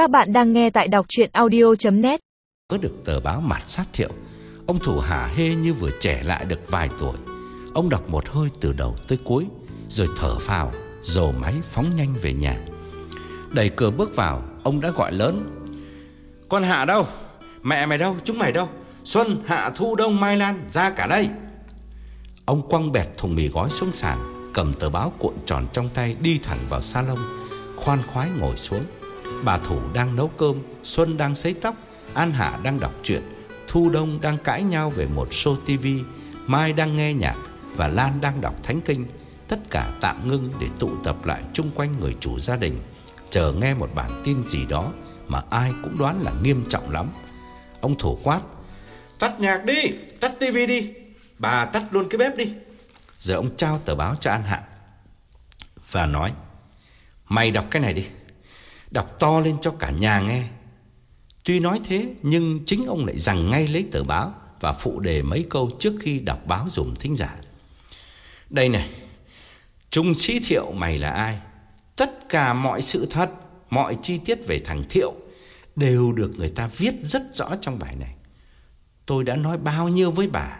Các bạn đang nghe tại đọc chuyện audio.net Có được tờ báo mặt sát thiệu, Ông thủ hả hê như vừa trẻ lại được vài tuổi. Ông đọc một hơi từ đầu tới cuối, Rồi thở phào, Dồ máy phóng nhanh về nhà. Đẩy cửa bước vào, Ông đã gọi lớn. Con Hạ đâu? Mẹ mày đâu? Chúng mày đâu? Xuân, Hạ, Thu, Đông, Mai Lan, ra cả đây. Ông quăng bẹt thùng mì gói xuống sàn, Cầm tờ báo cuộn tròn trong tay Đi thẳng vào salon, Khoan khoái ngồi xuống. Bà Thủ đang nấu cơm Xuân đang sấy tóc An Hạ đang đọc truyện Thu Đông đang cãi nhau về một show tivi Mai đang nghe nhạc Và Lan đang đọc thánh kinh. Tất cả tạm ngưng để tụ tập lại chung quanh người chủ gia đình Chờ nghe một bản tin gì đó Mà ai cũng đoán là nghiêm trọng lắm. Ông Thủ quát Tắt nhạc đi, tắt tivi đi Bà tắt luôn cái bếp đi. Rồi ông trao tờ báo cho An Hạ Và nói Mày đọc cái này đi. Đọc to lên cho cả nhà nghe. Tuy nói thế, Nhưng chính ông lại rằng ngay lấy tờ báo Và phụ đề mấy câu trước khi đọc báo dùm thính giả. Đây này Trung sĩ Thiệu mày là ai? Tất cả mọi sự thật, Mọi chi tiết về thằng Thiệu Đều được người ta viết rất rõ trong bài này. Tôi đã nói bao nhiêu với bà?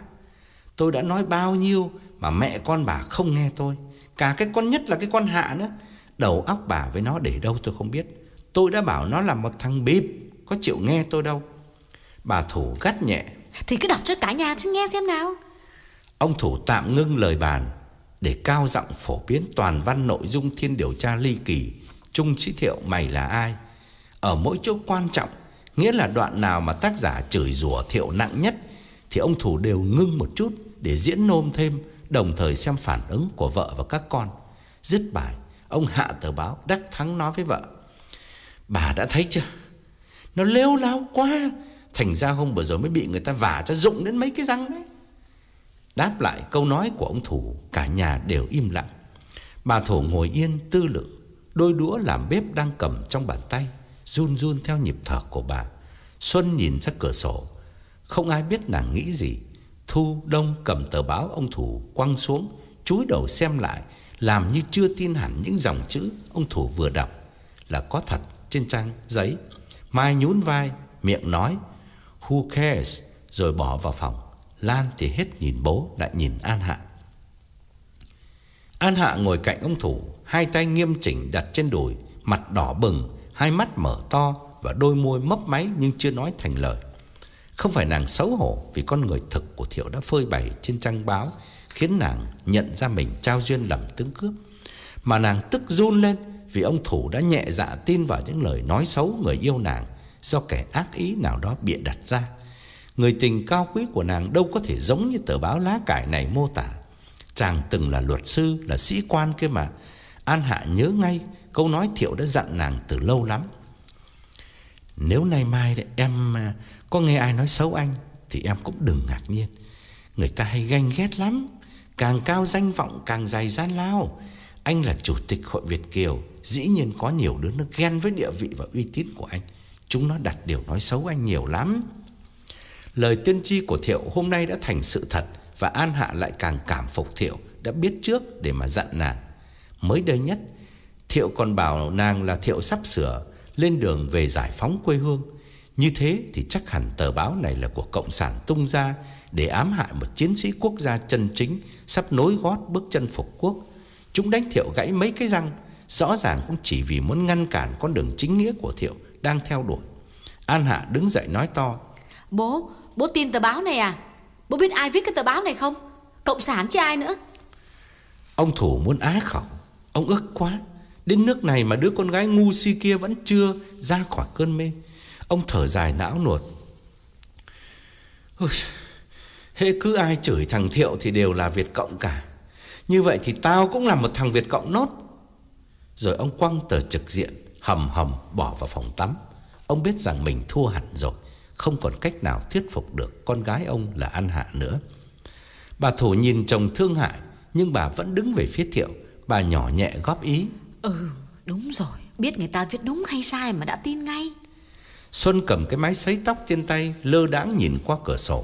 Tôi đã nói bao nhiêu Mà mẹ con bà không nghe tôi? Cả cái con nhất là cái con Hạ nữa. Đầu óc bà với nó để đâu tôi không biết. Tôi đã bảo nó là một thằng bịp Có chịu nghe tôi đâu. Bà Thủ gắt nhẹ. Thì cứ đọc cho cả nhà thì nghe xem nào. Ông Thủ tạm ngưng lời bàn Để cao giọng phổ biến toàn văn nội dung thiên điều tra ly kỳ Trung sĩ thiệu mày là ai. Ở mỗi chỗ quan trọng Nghĩa là đoạn nào mà tác giả chửi rủa thiệu nặng nhất Thì ông Thủ đều ngưng một chút Để diễn nôm thêm Đồng thời xem phản ứng của vợ và các con. Dứt bài Ông hạ tờ báo đắc thắng nói với vợ Bà đã thấy chưa? Nó lêu lao quá. Thành ra hôm vừa rồi mới bị người ta vả cho rụng đến mấy cái răng đấy. Đáp lại câu nói của ông Thủ, Cả nhà đều im lặng. Bà Thủ ngồi yên tư lự, Đôi đũa làm bếp đang cầm trong bàn tay, Run run theo nhịp thở của bà. Xuân nhìn ra cửa sổ, Không ai biết nàng nghĩ gì. Thu Đông cầm tờ báo ông Thủ quăng xuống, Chúi đầu xem lại, Làm như chưa tin hẳn những dòng chữ Ông Thủ vừa đọc. Là có thật trên trang giấy. Mai nhún vai, miệng nói, Who cares? Rồi bỏ vào phòng. Lan thì hết nhìn bố, lại nhìn An Hạ. An Hạ ngồi cạnh ông Thủ, Hai tay nghiêm chỉnh đặt trên đùi, Mặt đỏ bừng, Hai mắt mở to Và đôi môi mấp máy nhưng chưa nói thành lời. Không phải nàng xấu hổ Vì con người thực của Thiệu đã phơi bày trên trang báo, Khiến nàng nhận ra mình trao duyên lầm tướng cướp, Mà nàng tức run lên vì ông Thủ đã nhẹ dạ tin vào những lời nói xấu người yêu nàng Do kẻ ác ý nào đó bịa đặt ra. Người tình cao quý của nàng đâu có thể giống như tờ báo lá cải này mô tả. Chàng từng là luật sư, là sĩ quan kia mà. An Hạ nhớ ngay câu nói Thiệu đã dặn nàng từ lâu lắm. Nếu nay mai đấy, em à, có nghe ai nói xấu anh Thì em cũng đừng ngạc nhiên. Người ta hay ganh ghét lắm Càng cao danh vọng càng dày gian lao. Anh là chủ tịch hội Việt Kiều, Dĩ nhiên có nhiều đứa nó ghen với địa vị và uy tín của anh. Chúng nó đặt điều nói xấu anh nhiều lắm. Lời tiên tri của Thiệu hôm nay đã thành sự thật Và An Hạ lại càng cảm phục Thiệu, Đã biết trước để mà dặn nàng. Mới đây nhất, Thiệu còn bảo nàng là Thiệu sắp sửa, Lên đường về giải phóng quê hương. Như thế thì chắc hẳn tờ báo này là của Cộng sản tung ra Để ám hại một chiến sĩ quốc gia chân chính, Sắp nối gót bước chân phục quốc. Chúng đánh Thiệu gãy mấy cái răng Rõ ràng cũng chỉ vì muốn ngăn cản con đường chính nghĩa của Thiệu Đang theo đuổi. An Hạ đứng dậy nói to Bố, bố tin tờ báo này à? Bố biết ai viết cái tờ báo này không? Cộng sản chứ ai nữa? Ông Thủ muốn á khẩu Ông ức quá. Đến nước này mà đứa con gái ngu si kia vẫn chưa ra khỏi cơn mê. Ông thở dài não nuột. Hễ cứ ai chửi thằng Thiệu thì đều là Việt Cộng cả Như vậy thì tao cũng là một thằng Việt Cộng nốt. Rồi ông quăng tờ trực diện Hầm hầm bỏ vào phòng tắm. Ông biết rằng mình thua hẳn rồi Không còn cách nào thuyết phục được Con gái ông là An Hạ nữa. Bà Thủ nhìn chồng thương hại Nhưng bà vẫn đứng về phía Thiệu. Bà nhỏ nhẹ góp ý. Ừ đúng rồi. Biết người ta viết đúng hay sai mà đã tin ngay. Xuân cầm cái máy sấy tóc trên tay Lơ đãng nhìn qua cửa sổ.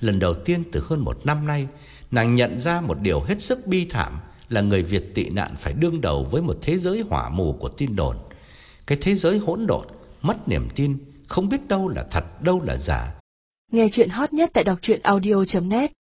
Lần đầu tiên từ hơn một năm nay Nàng nhận ra một điều hết sức bi thảm Là người Việt tị nạn phải đương đầu Với một thế giới hỏa mù của tin đồn Cái thế giới hỗn độn mất niềm tin, không biết đâu là thật, đâu là giả. Nghe chuyện hot nhất tại đọc audio.net